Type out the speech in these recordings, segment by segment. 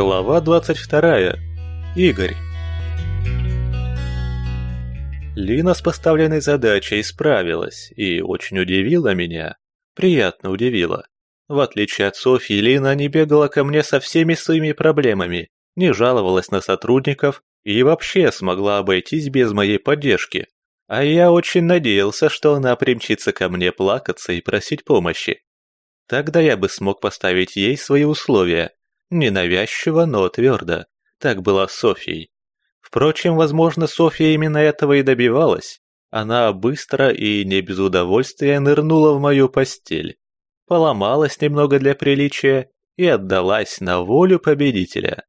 Глава 22. Игорь. Лина с поставленной задачей справилась и очень удивила меня. Приятно удивила. В отличие от Софьи, Лина не бегала ко мне со всеми своими проблемами, не жаловалась на сотрудников и вообще смогла обойтись без моей поддержки. А я очень надеялся, что она примчится ко мне плакаться и просить помощи. Тогда я бы смог поставить ей свои условия. Ненавязчиво, но твердо. Так было с Софьей. Впрочем, возможно, Софья именно этого и добивалась. Она быстро и не без удовольствия нырнула в мою постель. Поломалась немного для приличия и отдалась на волю победителя.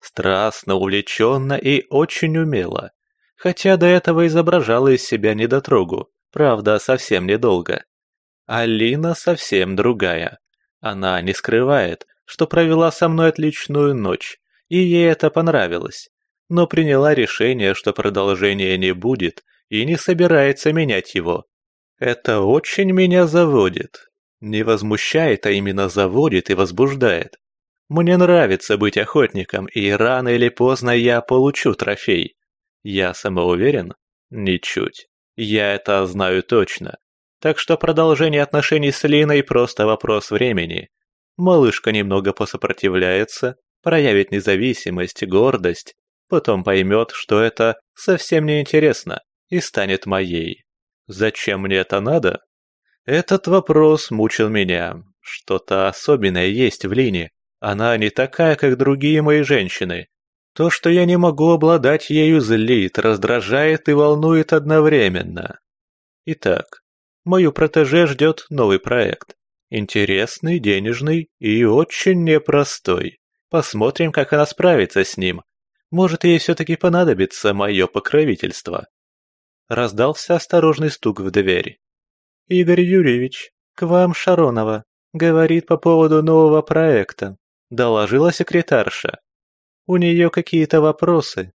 Страстно, увлеченно и очень умело. Хотя до этого изображала из себя недотрогу, правда, совсем недолго. Алина совсем другая. Она не скрывает, что провела со мной отличную ночь, и ей это понравилось, но приняла решение, что продолжения не будет и не собирается менять его. Это очень меня заводит. Не возмущает, а именно заводит и возбуждает. Мне нравится быть охотником, и рано или поздно я получу трофей. Я самоуверен? Ничуть. Я это знаю точно. Так что продолжение отношений с Линой просто вопрос времени. Малышка немного посопротивляется, проявит независимость, гордость, потом поймет, что это совсем не интересно и станет моей. Зачем мне это надо? Этот вопрос мучил меня. Что-то особенное есть в Лине. Она не такая, как другие мои женщины. То, что я не могу обладать ею, злит, раздражает и волнует одновременно. Итак, Мою протеже ждет новый проект. Интересный, денежный и очень непростой. Посмотрим, как она справится с ним. Может, ей все-таки понадобится мое покровительство. Раздался осторожный стук в дверь. «Игорь Юрьевич, к вам Шаронова. Говорит по поводу нового проекта», — доложила секретарша. «У нее какие-то вопросы».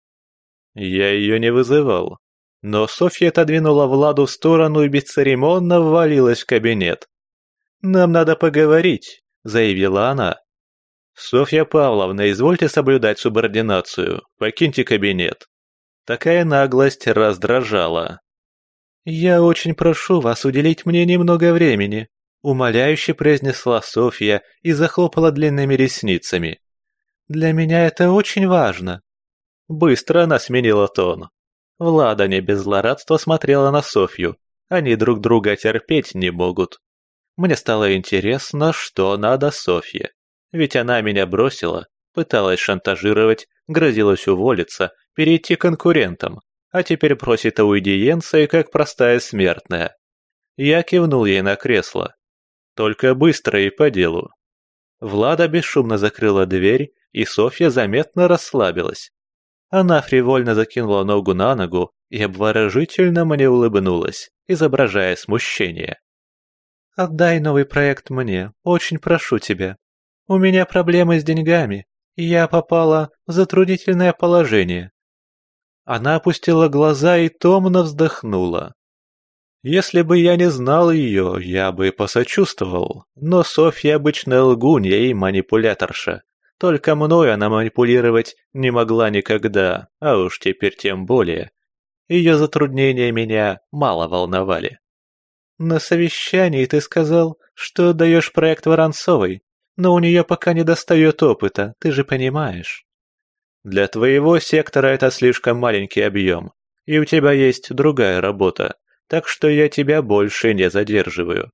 Я ее не вызывал. Но Софья отодвинула Владу в сторону и бесцеремонно ввалилась в кабинет. «Нам надо поговорить», — заявила она. «Софья Павловна, извольте соблюдать субординацию. Покиньте кабинет». Такая наглость раздражала. «Я очень прошу вас уделить мне немного времени», — умоляюще произнесла Софья и захлопала длинными ресницами. «Для меня это очень важно». Быстро она сменила тон. Влада не без злорадства смотрела на Софью. Они друг друга терпеть не могут. Мне стало интересно, что надо Софье. Ведь она меня бросила, пыталась шантажировать, грозилась уволиться, перейти к конкурентам, а теперь просит аудиенции, как простая смертная. Я кивнул ей на кресло. Только быстро и по делу. Влада бесшумно закрыла дверь, и Софья заметно расслабилась. Она фривольно закинула ногу на ногу и обворожительно мне улыбнулась, изображая смущение. «Отдай новый проект мне, очень прошу тебя. У меня проблемы с деньгами, и я попала в затруднительное положение». Она опустила глаза и томно вздохнула. Если бы я не знал ее, я бы посочувствовал, но Софья обычная лгунья и манипуляторша. Только мной она манипулировать не могла никогда, а уж теперь тем более. Ее затруднения меня мало волновали. «На совещании ты сказал, что даешь проект Воронцовой, но у нее пока не достает опыта, ты же понимаешь». «Для твоего сектора это слишком маленький объем, и у тебя есть другая работа, так что я тебя больше не задерживаю.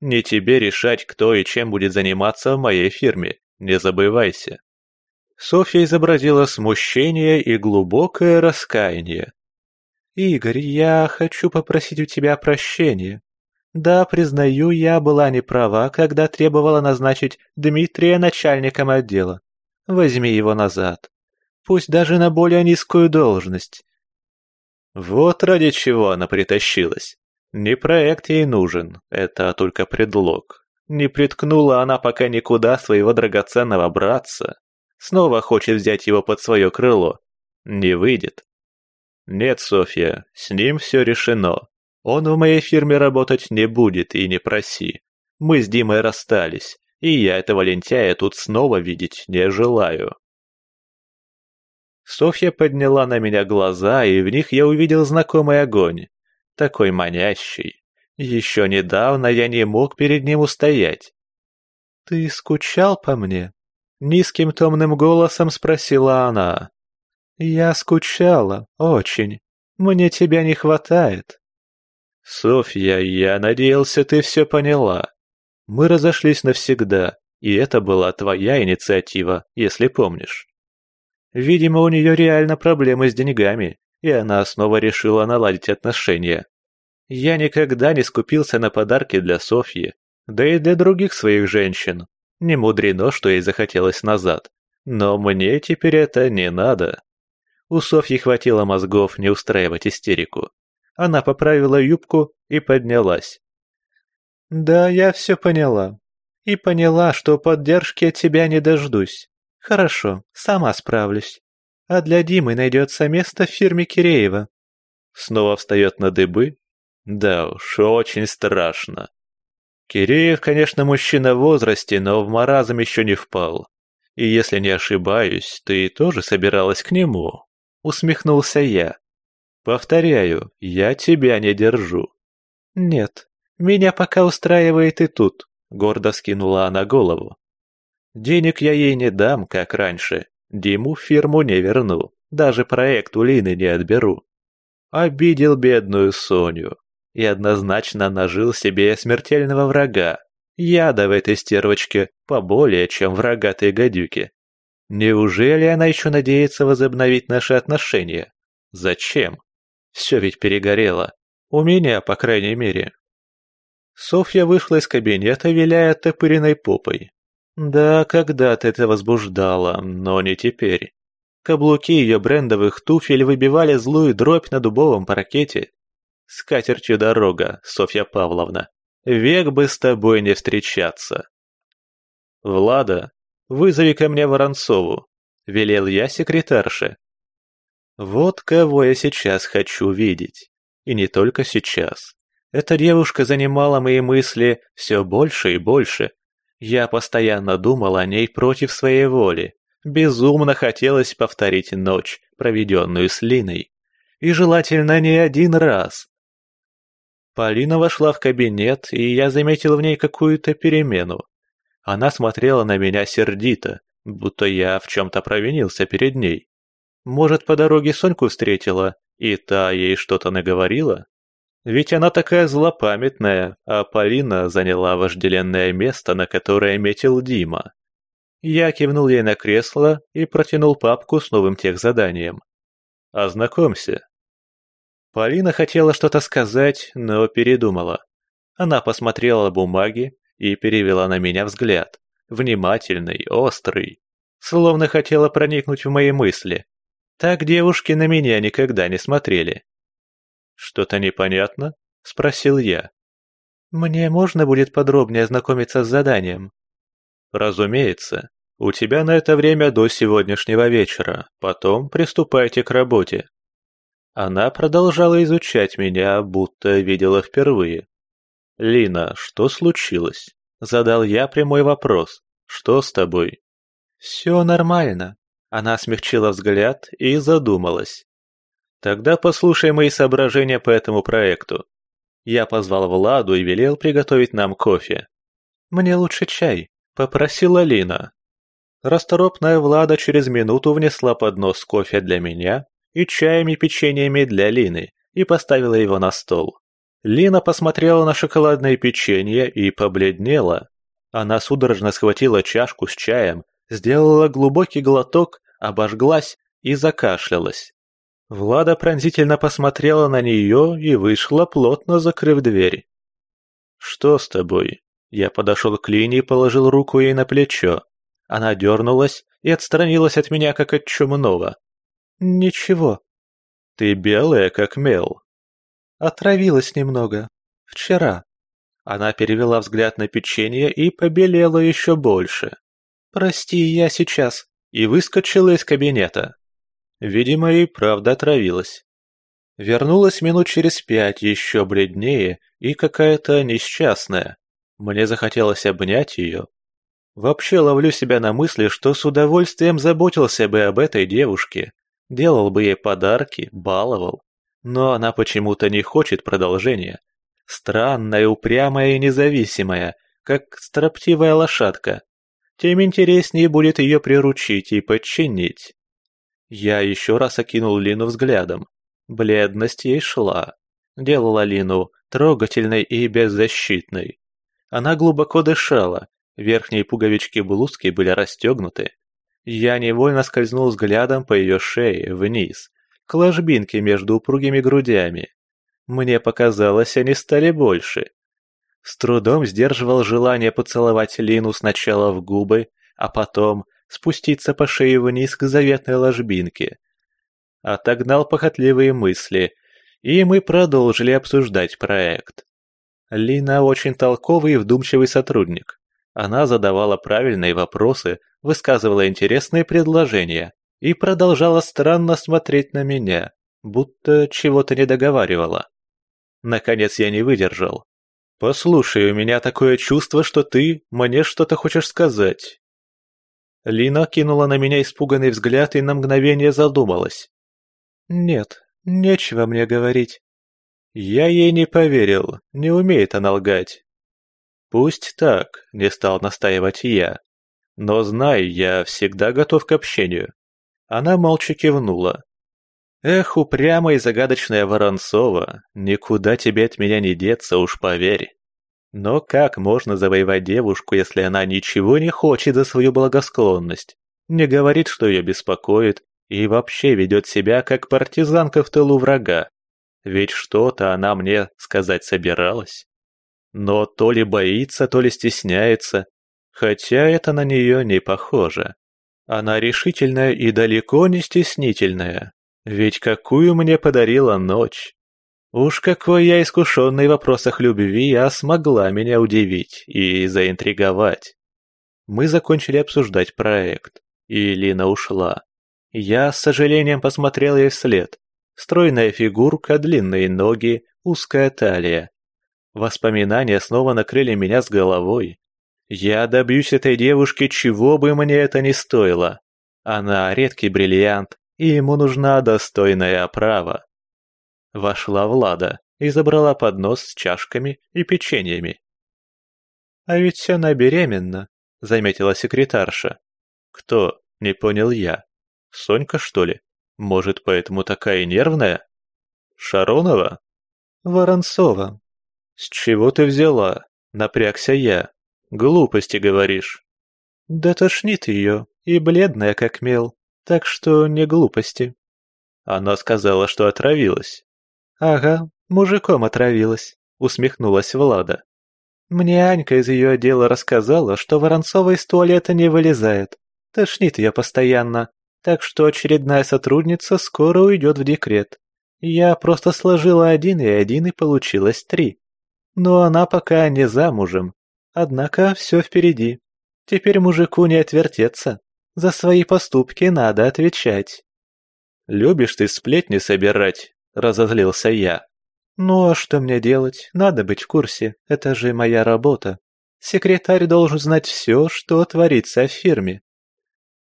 Не тебе решать, кто и чем будет заниматься в моей фирме. Не забывайся». Софья изобразила смущение и глубокое раскаяние. «Игорь, я хочу попросить у тебя прощения. Да, признаю, я была не права, когда требовала назначить Дмитрия начальником отдела. Возьми его назад. Пусть даже на более низкую должность». Вот ради чего она притащилась. Не проект ей нужен, это только предлог. Не приткнула она пока никуда своего драгоценного братца. Снова хочет взять его под свое крыло. Не выйдет. Нет, Софья, с ним все решено. Он в моей фирме работать не будет и не проси. Мы с Димой расстались, и я этого лентяя тут снова видеть не желаю. Софья подняла на меня глаза, и в них я увидел знакомый огонь. Такой манящий. Еще недавно я не мог перед ним устоять. «Ты скучал по мне?» Низким томным голосом спросила она. «Я скучала, очень. Мне тебя не хватает». «Софья, я надеялся, ты все поняла. Мы разошлись навсегда, и это была твоя инициатива, если помнишь. Видимо, у нее реально проблемы с деньгами, и она снова решила наладить отношения. Я никогда не скупился на подарки для Софьи, да и для других своих женщин. Не мудрено, что ей захотелось назад. Но мне теперь это не надо. У Софьи хватило мозгов не устраивать истерику. Она поправила юбку и поднялась. «Да, я все поняла. И поняла, что поддержки от тебя не дождусь. Хорошо, сама справлюсь. А для Димы найдется место в фирме Киреева». Снова встает на дыбы? Да уж, очень страшно. Киреев, конечно, мужчина в возрасте, но в маразм еще не впал. И если не ошибаюсь, ты тоже собиралась к нему. Усмехнулся я. Повторяю, я тебя не держу. Нет, меня пока устраивает и тут, гордо скинула она голову. Денег я ей не дам, как раньше. Диму фирму не верну, даже проект у Лины не отберу. Обидел бедную Соню и однозначно нажил себе смертельного врага. Яда в этой стервочке поболее, чем в рогатой гадюке. Неужели она еще надеется возобновить наши отношения? Зачем? Все ведь перегорело. У меня, по крайней мере. Софья вышла из кабинета, виляя топыриной попой. Да, когда-то это возбуждало, но не теперь. Каблуки ее брендовых туфель выбивали злую дробь на дубовом паркете. С катертью дорога, Софья Павловна. Век бы с тобой не встречаться. Влада, Вызови ко мне Воронцову», — велел я секретарше. Вот кого я сейчас хочу видеть. И не только сейчас. Эта девушка занимала мои мысли все больше и больше. Я постоянно думал о ней против своей воли. Безумно хотелось повторить ночь, проведенную с Линой. И желательно не один раз. Полина вошла в кабинет, и я заметил в ней какую-то перемену. Она смотрела на меня сердито, будто я в чем-то провинился перед ней. Может, по дороге Соньку встретила, и та ей что-то наговорила? Ведь она такая злопамятная, а Полина заняла вожделенное место, на которое метил Дима. Я кивнул ей на кресло и протянул папку с новым техзаданием. «Ознакомься». Полина хотела что-то сказать, но передумала. Она посмотрела бумаги и перевела на меня взгляд. Внимательный, острый. Словно хотела проникнуть в мои мысли. Так девушки на меня никогда не смотрели. «Что-то непонятно?» – спросил я. «Мне можно будет подробнее ознакомиться с заданием?» «Разумеется. У тебя на это время до сегодняшнего вечера. Потом приступайте к работе». Она продолжала изучать меня, будто видела впервые. «Лина, что случилось?» Задал я прямой вопрос. «Что с тобой?» «Все нормально». Она смягчила взгляд и задумалась. «Тогда послушай мои соображения по этому проекту». Я позвал Владу и велел приготовить нам кофе. «Мне лучше чай», — попросила Лина. Расторопная Влада через минуту внесла поднос кофе для меня и чаем и печеньями для Лины и поставила его на стол. Лина посмотрела на шоколадное печенье и побледнела. Она судорожно схватила чашку с чаем, сделала глубокий глоток, обожглась и закашлялась. Влада пронзительно посмотрела на нее и вышла, плотно закрыв дверь. «Что с тобой?» Я подошел к Лине и положил руку ей на плечо. Она дернулась и отстранилась от меня, как от чумного. «Ничего». «Ты белая, как мел», Отравилась немного. Вчера. Она перевела взгляд на печенье и побелела еще больше. «Прости, я сейчас». И выскочила из кабинета. Видимо, и правда отравилась. Вернулась минут через пять, еще бледнее и какая-то несчастная. Мне захотелось обнять ее. Вообще ловлю себя на мысли, что с удовольствием заботился бы об этой девушке. Делал бы ей подарки, баловал. Но она почему-то не хочет продолжения. Странная, упрямая и независимая, как строптивая лошадка. Тем интереснее будет ее приручить и подчинить. Я еще раз окинул Лину взглядом. Бледность ей шла. Делала Лину трогательной и беззащитной. Она глубоко дышала, верхние пуговички блузки были расстегнуты. Я невольно скользнул взглядом по ее шее вниз, к ложбинке между упругими грудями. Мне показалось, они стали больше. С трудом сдерживал желание поцеловать Лину сначала в губы, а потом спуститься по шее вниз к заветной ложбинке. Отогнал похотливые мысли, и мы продолжили обсуждать проект. Лина очень толковый и вдумчивый сотрудник. Она задавала правильные вопросы, высказывала интересные предложения и продолжала странно смотреть на меня, будто чего-то не договаривала. Наконец я не выдержал. «Послушай, у меня такое чувство, что ты мне что-то хочешь сказать». Лина кинула на меня испуганный взгляд и на мгновение задумалась. «Нет, нечего мне говорить». Я ей не поверил, не умеет она лгать. Пусть так, не стал настаивать я. Но знай, я всегда готов к общению. Она молча кивнула. Эх, упрямая и загадочная Воронцова, никуда тебе от меня не деться, уж поверь. Но как можно завоевать девушку, если она ничего не хочет за свою благосклонность, не говорит, что ее беспокоит, и вообще ведет себя как партизанка в тылу врага? Ведь что-то она мне сказать собиралась. Но то ли боится, то ли стесняется, хотя это на нее не похоже. Она решительная и далеко не стеснительная, ведь какую мне подарила ночь. Уж какой я искушенный в вопросах любви, а смогла меня удивить и заинтриговать. Мы закончили обсуждать проект, и Лина ушла. Я с сожалением посмотрел ей вслед. Стройная фигурка, длинные ноги, узкая талия. Воспоминания снова накрыли меня с головой. Я добьюсь этой девушки, чего бы мне это ни стоило. Она редкий бриллиант, и ему нужна достойная оправа. Вошла Влада и забрала поднос с чашками и печеньями. «А ведь она беременна», — заметила секретарша. «Кто?» — не понял я. «Сонька, что ли? Может, поэтому такая нервная?» «Шаронова?» «Воронцова». «С чего ты взяла?» — напрягся я. «Глупости говоришь». «Да тошнит ее, и бледная как мел, так что не глупости». Она сказала, что отравилась. «Ага, мужиком отравилась», — усмехнулась Влада. «Мне Анька из ее отдела рассказала, что Воронцова из туалета не вылезает. Тошнит ее постоянно, так что очередная сотрудница скоро уйдет в декрет. Я просто сложила один и один, и получилось три. Но она пока не замужем. Однако все впереди. Теперь мужику не отвертеться. За свои поступки надо отвечать. «Любишь ты сплетни собирать?» – разозлился я. «Ну а что мне делать? Надо быть в курсе. Это же моя работа. Секретарь должен знать все, что творится в фирме».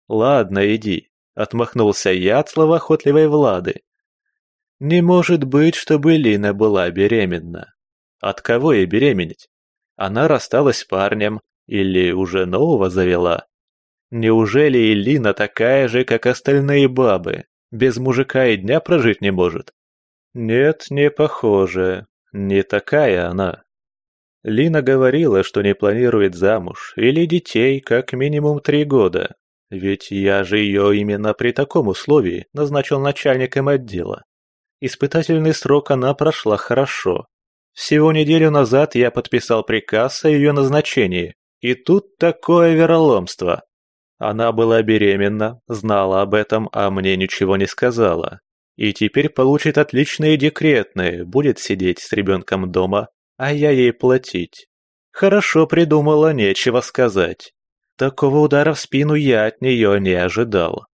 «Ладно, иди», — отмахнулся я от словоохотливой Влады. «Не может быть, чтобы Лина была беременна. От кого ей беременеть? Она рассталась с парнем или уже нового завела? Неужели и Лина такая же, как остальные бабы, без мужика и дня прожить не может? Нет, не похоже. Не такая она. Лина говорила, что не планирует замуж или детей как минимум три года. Ведь я же ее именно при таком условии назначил начальником отдела. Испытательный срок она прошла хорошо. Всего неделю назад я подписал приказ о ее назначении, и тут такое вероломство. Она была беременна, знала об этом, а мне ничего не сказала. И теперь получит отличные декретные, будет сидеть с ребенком дома, а я ей платить. Хорошо придумала, нечего сказать. Такого удара в спину я от нее не ожидал.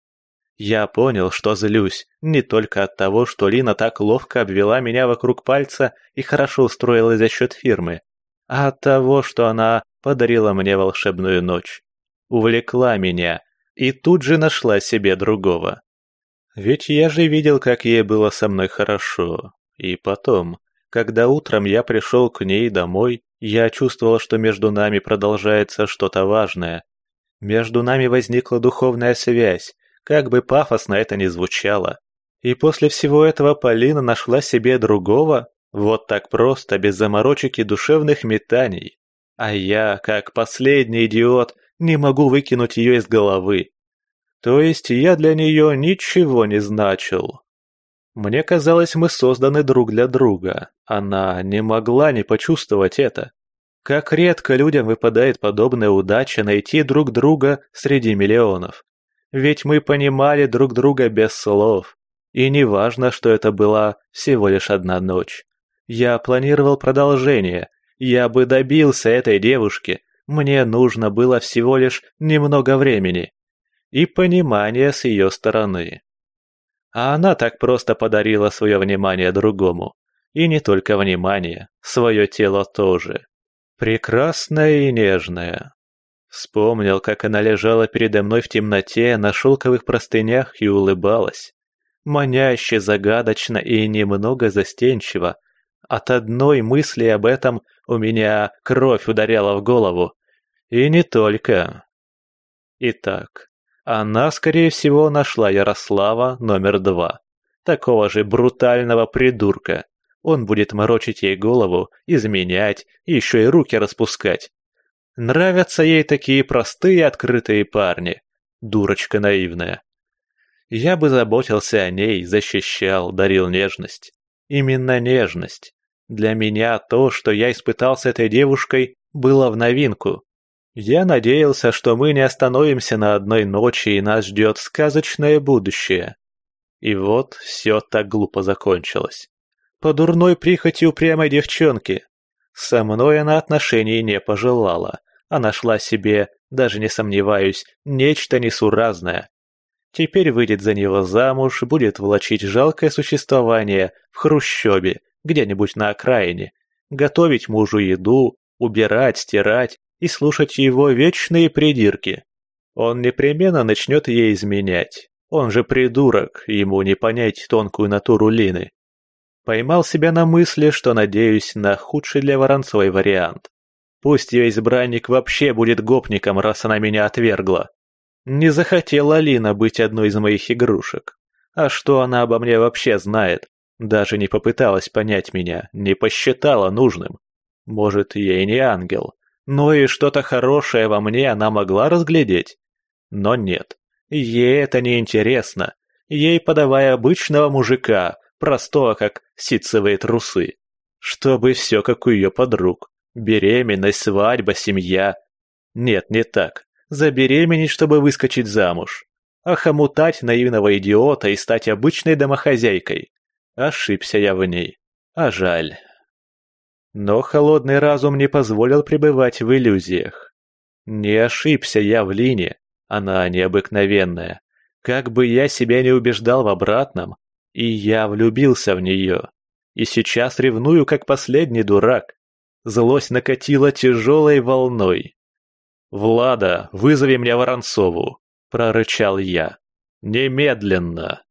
Я понял, что злюсь не только от того, что Лина так ловко обвела меня вокруг пальца и хорошо устроилась за счет фирмы, а от того, что она подарила мне волшебную ночь. Увлекла меня и тут же нашла себе другого. Ведь я же видел, как ей было со мной хорошо. И потом, когда утром я пришел к ней домой, я чувствовал, что между нами продолжается что-то важное. Между нами возникла духовная связь, как бы пафосно это ни звучало. И после всего этого Полина нашла себе другого, вот так просто, без заморочек и душевных метаний. А я, как последний идиот, не могу выкинуть ее из головы. То есть я для нее ничего не значил. Мне казалось, мы созданы друг для друга. Она не могла не почувствовать это. Как редко людям выпадает подобная удача найти друг друга среди миллионов. Ведь мы понимали друг друга без слов. И не важно, что это была всего лишь одна ночь. Я планировал продолжение. Я бы добился этой девушки. Мне нужно было всего лишь немного времени. И понимание с ее стороны. А она так просто подарила свое внимание другому. И не только внимание, свое тело тоже. Прекрасная и нежная. Вспомнил, как она лежала передо мной в темноте на шелковых простынях и улыбалась. Маняще, загадочно и немного застенчиво. От одной мысли об этом у меня кровь ударяла в голову. И не только. Итак, она, скорее всего, нашла Ярослава номер два. Такого же брутального придурка. Он будет морочить ей голову, изменять, еще и руки распускать. Нравятся ей такие простые открытые парни. Дурочка наивная. Я бы заботился о ней, защищал, дарил нежность. Именно нежность. Для меня то, что я испытал с этой девушкой, было в новинку. Я надеялся, что мы не остановимся на одной ночи и нас ждет сказочное будущее. И вот все так глупо закончилось. По дурной прихоти упрямой девчонки. Со мной она отношений не пожелала, а нашла себе, даже не сомневаюсь, нечто несуразное. Теперь выйдет за него замуж, будет влачить жалкое существование в хрущебе, где-нибудь на окраине, готовить мужу еду, убирать, стирать, и слушать его вечные придирки. Он непременно начнет ей изменять. Он же придурок, ему не понять тонкую натуру Лины. Поймал себя на мысли, что надеюсь на худший для Воронцовой вариант. Пусть ее избранник вообще будет гопником, раз она меня отвергла. Не захотела Лина быть одной из моих игрушек. А что она обо мне вообще знает? Даже не попыталась понять меня, не посчитала нужным. Может, ей не ангел, но и что-то хорошее во мне она могла разглядеть. Но нет, ей это не интересно. Ей подавая обычного мужика, простого как ситцевые трусы. Чтобы все как у ее подруг. Беременность, свадьба, семья. Нет, не так. Забеременеть, чтобы выскочить замуж. А хомутать наивного идиота и стать обычной домохозяйкой. Ошибся я в ней. А жаль. Но холодный разум не позволил пребывать в иллюзиях. Не ошибся я в Лине, она необыкновенная. Как бы я себя не убеждал в обратном, и я влюбился в нее. И сейчас ревную, как последний дурак. Злость накатила тяжелой волной. «Влада, вызови мне Воронцову!» – прорычал я. «Немедленно!»